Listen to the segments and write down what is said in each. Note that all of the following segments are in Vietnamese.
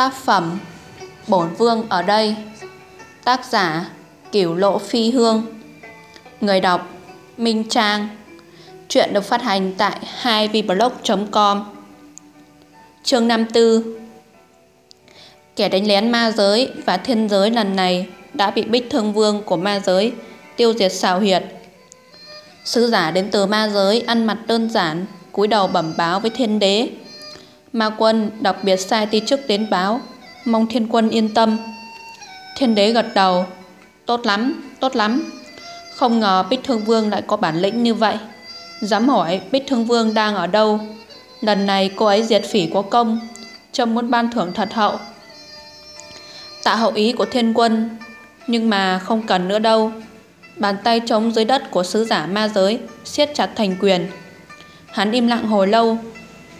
Tác phẩm Bổn Vương ở đây. Tác giả Cửu Lộ Phi Hương. Người đọc Minh Trang. Chuyện được phát hành tại 2vblog.com Chương 54 Kẻ đánh lén ma giới và thiên giới lần này đã bị bích thương vương của ma giới tiêu diệt xào huyệt. Sứ giả đến từ ma giới ăn mặt đơn giản, cúi đầu bẩm báo với thiên đế. Ma quân đặc biệt sai ti chức đến báo. Mong thiên quân yên tâm. Thiên đế gật đầu. Tốt lắm, tốt lắm. Không ngờ Bích Thương Vương lại có bản lĩnh như vậy. Dám hỏi Bích Thương Vương đang ở đâu? Lần này cô ấy diệt phỉ có công Trâm muốn ban thưởng thật hậu. Tạ hậu ý của thiên quân Nhưng mà không cần nữa đâu. Bàn tay trống dưới đất của sứ giả ma giới siết chặt thành quyền. Hắn im lặng hồi lâu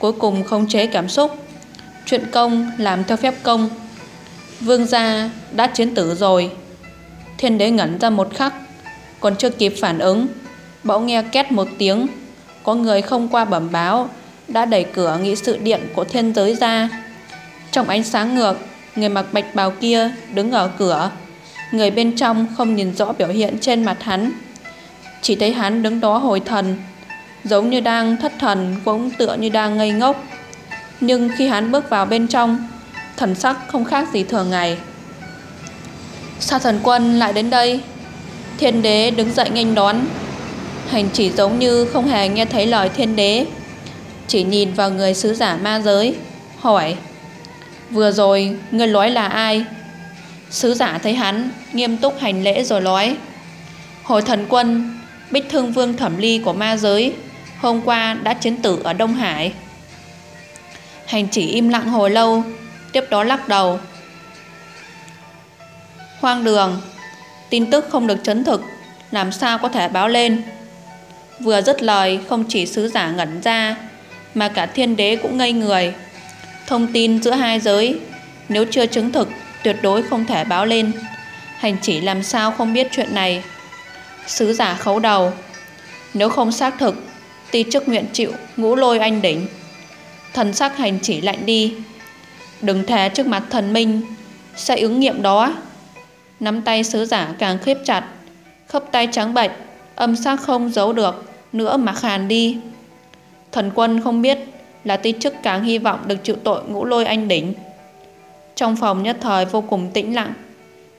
Cuối cùng không chế cảm xúc. Chuyện công làm theo phép công. Vương gia đã chiến tử rồi. Thiên đế ngẩn ra một khắc, Còn chưa kịp phản ứng. Bỗng nghe két một tiếng, Có người không qua bẩm báo, Đã đẩy cửa nghị sự điện của thiên giới ra. Trong ánh sáng ngược, Người mặc bạch bào kia đứng ở cửa. Người bên trong không nhìn rõ biểu hiện trên mặt hắn. Chỉ thấy hắn đứng đó hồi thần Giống như đang thất thần Cũng tựa như đang ngây ngốc. Nhưng khi hắn bước vào bên trong, Thần sắc không khác gì thường ngày. Sa thần quân lại đến đây? Thiên đế đứng dậy nghênh đón. Hành chỉ giống như không hề nghe thấy lời thiên đế, Chỉ nhìn vào người sứ giả ma giới, Hỏi, Vừa rồi người nói là ai? Sứ giả thấy hắn Nghiêm túc hành lễ rồi nói Hồi thần quân, Bích thương vương thẩm ly của ma giới Hôm qua đã chiến tử ở Đông Hải. Hành chỉ im lặng hồi lâu, Tiếp đó lắc đầu. Hoang đường, Tin tức không được chấn thực, Làm sao có thể báo lên? Vừa dứt lời, không chỉ sứ giả ngẩn ra, Mà cả thiên đế cũng ngây người. Thông tin giữa hai giới, Nếu chưa chứng thực, Tuyệt đối không thể báo lên. Hành chỉ làm sao không biết chuyện này? Sứ giả khấu đầu. Nếu không xác thực Ti chức nguyện chịu, ngũ lôi anh đỉnh. Thần sắc hành chỉ lạnh đi. Đừng thề trước mặt thần minh, Sẽ ứng nghiệm đó. Nắm tay sứ giả càng khiếp chặt, Khớp tay trắng bệch, Âm sắc không giấu được, Nữa mà khàn đi. Thần quân không biết Là ti chức càng hy vọng được chịu tội ngũ lôi anh đỉnh. Trong phòng nhất thời vô cùng tĩnh lặng,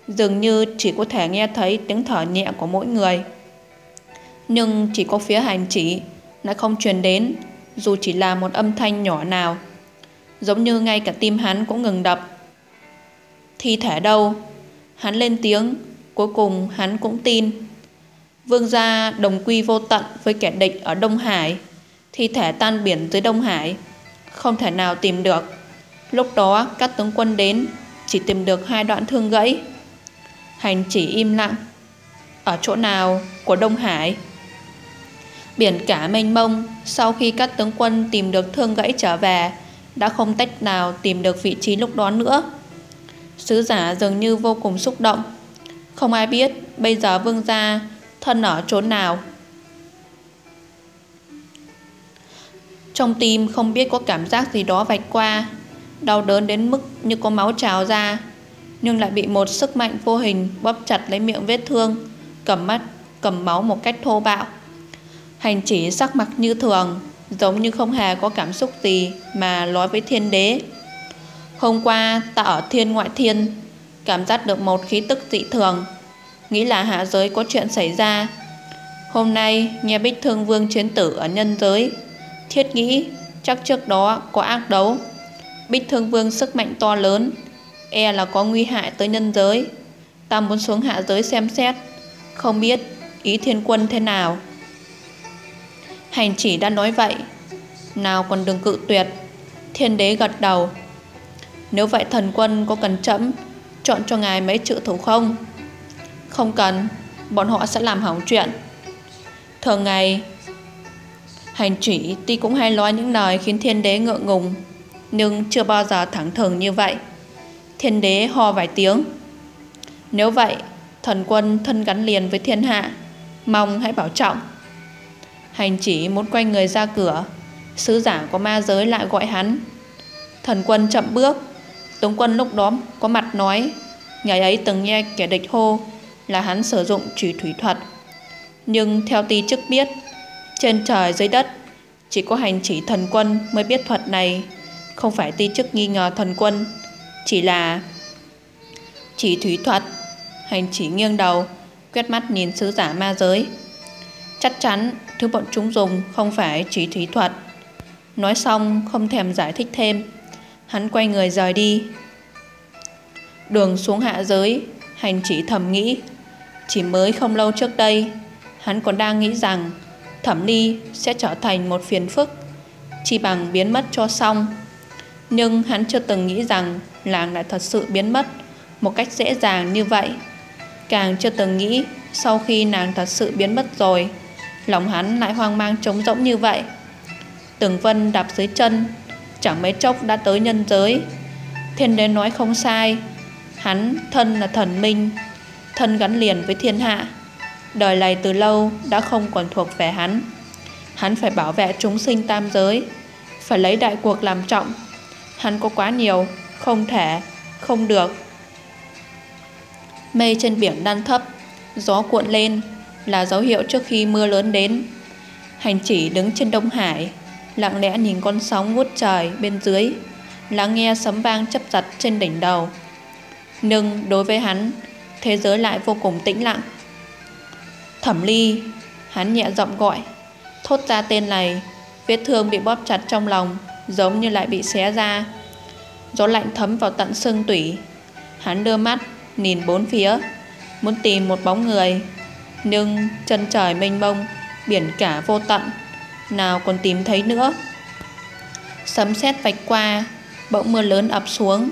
Dường như chỉ có thể nghe thấy tiếng thở nhẹ của mỗi người. Nhưng chỉ có phía hành chỉ lại không truyền đến, dù chỉ là một âm thanh nhỏ nào. Giống như ngay cả tim hắn cũng ngừng đập. Thi thể đâu? Hắn lên tiếng, cuối cùng hắn cũng tin. Vương gia đồng quy vô tận với kẻ địch ở đông hải. Thi thể tan biển dưới đông hải. Không thể nào tìm được. Lúc đó, các tướng quân đến, chỉ tìm được hai đoạn thương gãy. Hành chỉ im lặng. Ở chỗ nào của đông hải? Biển cả mênh mông. Sau khi các tướng quân tìm được thương gãy trở về, Đã không tách nào tìm được vị trí lúc đó nữa. Sứ giả dường như vô cùng xúc động. Không ai biết Bây giờ vương gia Thân ở chốn nào. Trong tim không biết có cảm giác gì đó vạch qua, Đau đớn đến mức như có máu trào ra, Nhưng lại bị một sức mạnh vô hình Bóp chặt lấy miệng vết thương, Cầm mắt, cầm máu một cách thô bạo. Hành chỉ sắc mặt như thường, Giống như không hề có cảm xúc gì Mà nói với thiên đế. Hôm qua ta ở thiên ngoại thiên, Cảm giác được một khí tức dị thường, Nghĩ là hạ giới có chuyện xảy ra. Hôm nay nghe Bích Thương Vương chiến tử ở nhân giới, Thiết nghĩ chắc trước đó có ác đấu. Bích Thương Vương sức mạnh to lớn E là có nguy hại tới nhân giới. Ta muốn xuống hạ giới xem xét, Không biết ý thiên quân thế nào. Hành chỉ đã nói vậy. Nào còn đừng cự tuyệt. Thiên đế gật đầu. Nếu vậy thần quân có cần chậm, Chọn cho ngài mấy chữ thủ không? Không cần, Bọn họ sẽ làm hỏng chuyện. Thường ngày Hành chỉ tuy cũng hay nói những lời Khiến thiên đế ngượng ngùng, Nhưng chưa bao giờ thẳng thừng như vậy. Thiên đế ho vài tiếng. Nếu vậy, Thần quân thân gắn liền với thiên hạ, Mong hãy bảo trọng. Hành chỉ muốn quay người ra cửa. Sứ giả của ma giới lại gọi hắn. Thần quân chậm bước. Tống quân lúc đó có mặt nói Ngày ấy từng nghe kẻ địch hô Là hắn sử dụng trùy thủy thuật. Nhưng theo ti chức biết, Trên trời dưới đất Chỉ có hành chỉ thần quân mới biết thuật này. Không phải ti chức nghi ngờ thần quân, Chỉ là Chỉ thủy thuật. Hành chỉ nghiêng đầu, Quét mắt nhìn sứ giả ma giới. Chắc chắn thứ bọn chúng dùng không phải chỉ thủy thuật. Nói xong, không thèm giải thích thêm. Hắn quay người rời đi. Đường xuống hạ giới, Hành chỉ thầm nghĩ. Chỉ mới không lâu trước đây, Hắn còn đang nghĩ rằng Thẩm ly sẽ trở thành một phiền phức Chỉ bằng biến mất cho xong. Nhưng hắn chưa từng nghĩ rằng Làng lại thật sự biến mất Một cách dễ dàng như vậy. Càng chưa từng nghĩ Sau khi nàng thật sự biến mất rồi Lòng hắn lại hoang mang trống rỗng như vậy. Tường Vân đạp dưới chân Chẳng mấy chốc đã tới nhân giới. Thiên đế nói không sai Hắn thân là thần minh Thân gắn liền với thiên hạ. Đời này từ lâu đã không còn thuộc về hắn. Hắn phải bảo vệ chúng sinh tam giới Phải lấy đại cuộc làm trọng. Hắn có quá nhiều Không thể, không được. Mây trên biển đan thấp Gió cuộn lên. Là dấu hiệu trước khi mưa lớn đến. Hành chỉ đứng trên Đông Hải, Lặng lẽ nhìn con sóng ngút trời bên dưới, Lắng nghe sấm vang chấp giật trên đỉnh đầu. Nhưng đối với hắn, Thế giới lại vô cùng tĩnh lặng. Thẩm ly, Hắn nhẹ giọng gọi, Thốt ra tên này, Vết thương bị bóp chặt trong lòng, Giống như lại bị xé ra. Gió lạnh thấm vào tận xương tủy, Hắn đưa mắt, Nhìn bốn phía, Muốn tìm một bóng người nhưng chân trời mênh mông Biển cả vô tận Nào còn tìm thấy nữa Sấm sét vạch qua Bỗng mưa lớn ập xuống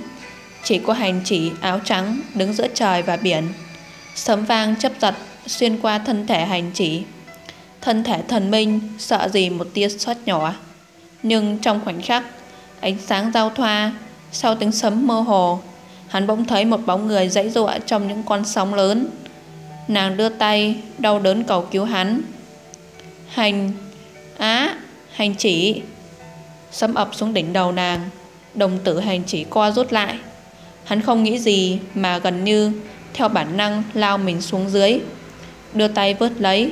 Chỉ có hành chỉ áo trắng Đứng giữa trời và biển Sấm vang chấp giật xuyên qua thân thể hành chỉ. Thân thể thần minh sợ gì một tia sót nhỏ. Nhưng trong khoảnh khắc, ánh sáng giao thoa, sau tiếng sấm mơ hồ, hắn bỗng thấy một bóng người dãy dụa trong những con sóng lớn. Nàng đưa tay, đau đớn cầu cứu hắn. Hành, á, hành chỉ. Sấm ập xuống đỉnh đầu nàng, đồng tử hành chỉ co rút lại. Hắn không nghĩ gì mà gần như theo bản năng lao mình xuống dưới đưa tay vớt lấy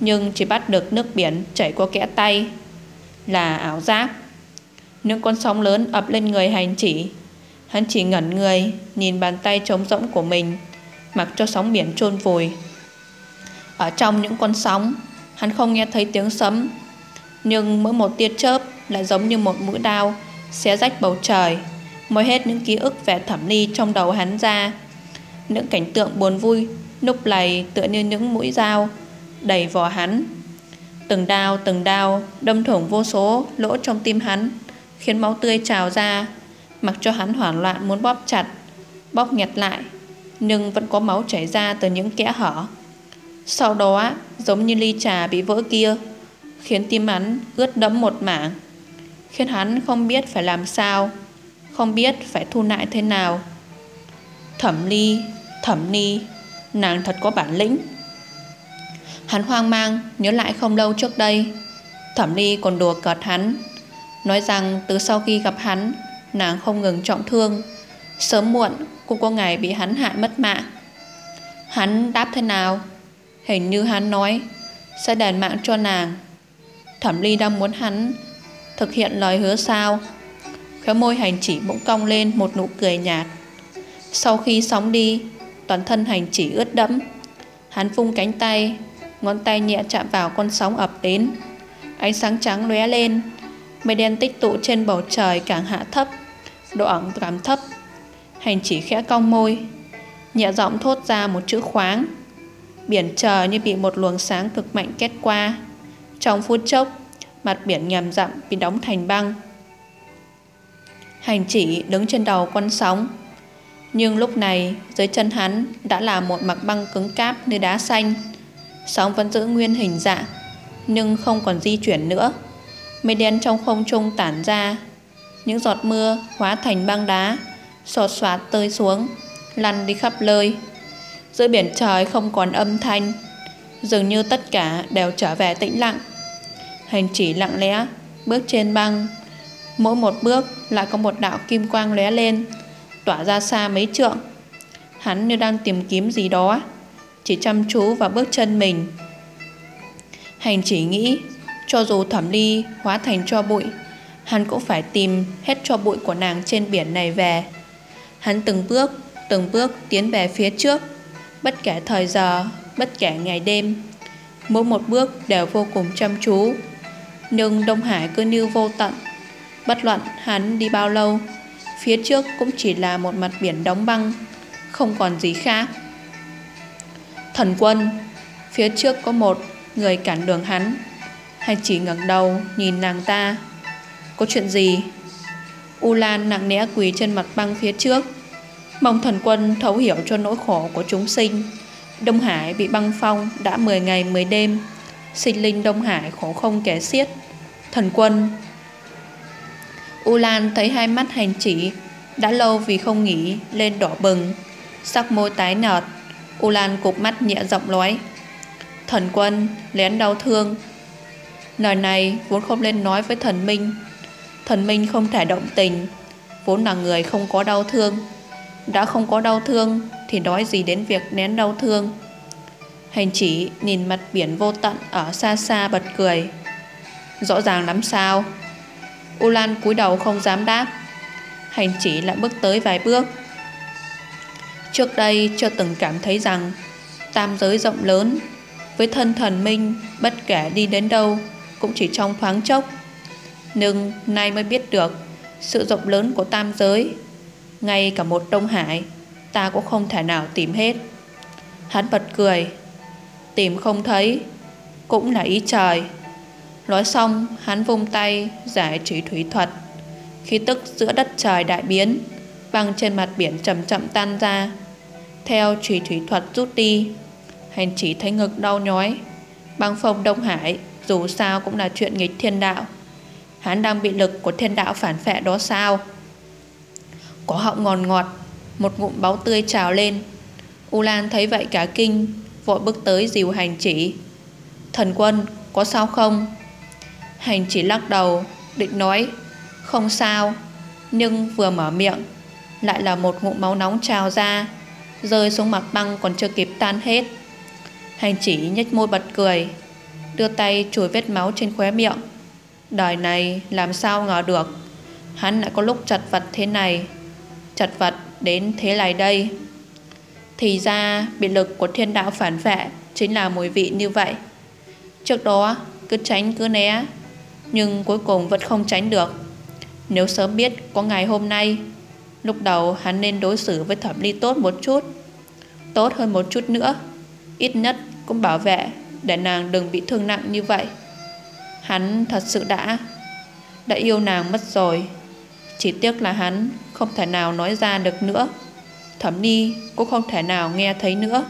nhưng chỉ bắt được nước biển chảy qua kẽ tay là ảo giác những con sóng lớn ập lên người hành chỉ hắn chỉ ngẩn người nhìn bàn tay trống rỗng của mình mặc cho sóng biển chôn vùi. Ở trong những con sóng, hắn không nghe thấy tiếng sấm, nhưng mỗi một tia chớp lại giống như một mũi đao xé rách bầu trời moi hết những ký ức về thẩm ly trong đầu hắn ra. Những cảnh tượng buồn vui, Núp lầy tựa như những mũi dao đầy vò hắn. Từng đao từng đao Đâm thủng vô số lỗ trong tim hắn, Khiến máu tươi trào ra, Mặc cho hắn hoảng loạn muốn bóp chặt, Bóp nghẹt lại. Nhưng vẫn có máu chảy ra từ những kẽ hở. Sau đó Giống như ly trà bị vỡ kia, Khiến tim hắn ướt đẫm một mảng, Khiến hắn không biết phải làm sao, Không biết phải thu lại thế nào. Thẩm ly, Thẩm ni, Nàng thật có bản lĩnh. Hắn hoang mang, Nhớ lại không lâu trước đây, Thẩm ly còn đùa cợt hắn, Nói rằng từ sau khi gặp hắn, Nàng không ngừng trọng thương. Sớm muộn cũng có ngày bị hắn hại mất mạng Hắn đáp thế nào Hình như hắn nói Sẽ đền mạng cho nàng Thẩm ly đang muốn hắn Thực hiện lời hứa sao Khóe môi hành chỉ bỗng cong lên Một nụ cười nhạt Sau khi sóng đi toàn thân hành chỉ ướt đẫm. Hắn vung cánh tay, ngón tay nhẹ chạm vào con sóng ập đến. Ánh sáng trắng lóe lên, mây đen tích tụ trên bầu trời càng hạ thấp, độ ẩm giảm thấp. Hành chỉ khẽ cong môi, nhẹ giọng thốt ra một chữ khoáng. Biển trời như bị một luồng sáng cực mạnh kết qua. Trong phút chốc, mặt biển nhầm dặm bị đóng thành băng. Hành chỉ đứng trên đầu con sóng, nhưng lúc này dưới chân hắn đã là một mặt băng cứng cáp như đá xanh Sóng vẫn giữ nguyên hình dạng Nhưng không còn di chuyển nữa Mây đen trong không trung tản ra Những giọt mưa hóa thành băng đá Sột soạt tơi xuống Lăn đi khắp nơi Giữa biển trời không còn âm thanh Dường như tất cả đều trở về tĩnh lặng Hành chỉ lặng lẽ Bước trên băng Mỗi một bước lại có một đạo kim quang lóe lên tỏa ra xa mấy trượng. Hắn như đang tìm kiếm gì đó, chỉ chăm chú vào bước chân mình. Hành chỉ nghĩ, cho dù thẩm ly hóa thành cho bụi, hắn cũng phải tìm hết cho bụi của nàng trên biển này về. Hắn từng bước, từng bước tiến về phía trước, bất kể thời giờ, bất kể ngày đêm. Mỗi một bước đều vô cùng chăm chú. Nhưng Đông Hải cứ như vô tận. Bất luận hắn đi bao lâu, phía trước cũng chỉ là một mặt biển đóng băng, không còn gì khác. Thần quân, phía trước có một người cản đường hắn, hay chỉ ngẩng đầu nhìn nàng ta. Có chuyện gì? U Lan nặng nẽ quỳ trên mặt băng phía trước, mong thần quân thấu hiểu cho nỗi khổ của chúng sinh. Đông Hải bị băng phong đã 10 ngày 10 đêm, sinh linh Đông Hải khổ không kể xiết. Thần quân U Lan thấy hai mắt hành chỉ đã lâu vì không nghỉ lên đỏ bừng, sắc môi tái nhợt. U Lan cục mắt nhẹ giọng nói: "Thần quân lén đau thương." Lời này vốn không nên nói với thần minh. Thần minh không thể động tình, vốn là người không có đau thương. Đã không có đau thương thì nói gì đến việc nén đau thương. Hành chỉ nhìn mặt biển vô tận ở xa xa bật cười. Rõ ràng lắm sao? U Lan cúi đầu không dám đáp. Hành chỉ lại bước tới vài bước. Trước đây chưa từng cảm thấy rằng tam giới rộng lớn với thân thần minh bất kể đi đến đâu cũng chỉ trong thoáng chốc. Nhưng nay mới biết được sự rộng lớn của tam giới. Ngay cả một Đông Hải ta cũng không thể nào tìm hết. Hắn bật cười, tìm không thấy, cũng là ý trời. Nói xong, hắn vung tay giải trí thủy thuật. Khí tức giữa đất trời đại biến, băng trên mặt biển chậm chậm tan ra. Theo chỉ thủy thuật rút đi, hành chỉ thấy ngực đau nhói. Băng phong Đông Hải dù sao cũng là chuyện nghịch thiên đạo. Hắn đang bị lực của thiên đạo phản phệ đó sao? Có họng ngọt ngọt, một ngụm máu tươi trào lên. U Lan thấy vậy cả kinh, vội bước tới dìu hành chỉ. Thần quân, có sao không? Hành chỉ lắc đầu, định nói, không sao. Nhưng vừa mở miệng, lại là một ngụm máu nóng trào ra, rơi xuống mặt băng còn chưa kịp tan hết. Hành chỉ nhếch môi bật cười, đưa tay chùi vết máu trên khóe miệng. Đời này làm sao ngờ được, hắn lại có lúc chật vật thế này, chật vật đến thế này đây. Thì ra biệt lực của thiên đạo phản vệ chính là mùi vị như vậy. Trước đó cứ tránh cứ né, nhưng cuối cùng vẫn không tránh được. Nếu sớm biết có ngày hôm nay, lúc đầu hắn nên đối xử với thẩm ly tốt một chút, tốt hơn một chút nữa, ít nhất cũng bảo vệ để nàng đừng bị thương nặng như vậy. Hắn thật sự đã đã yêu nàng mất rồi. Chỉ tiếc là hắn không thể nào nói ra được nữa. Thẩm Ni cũng không thể nào nghe thấy nữa.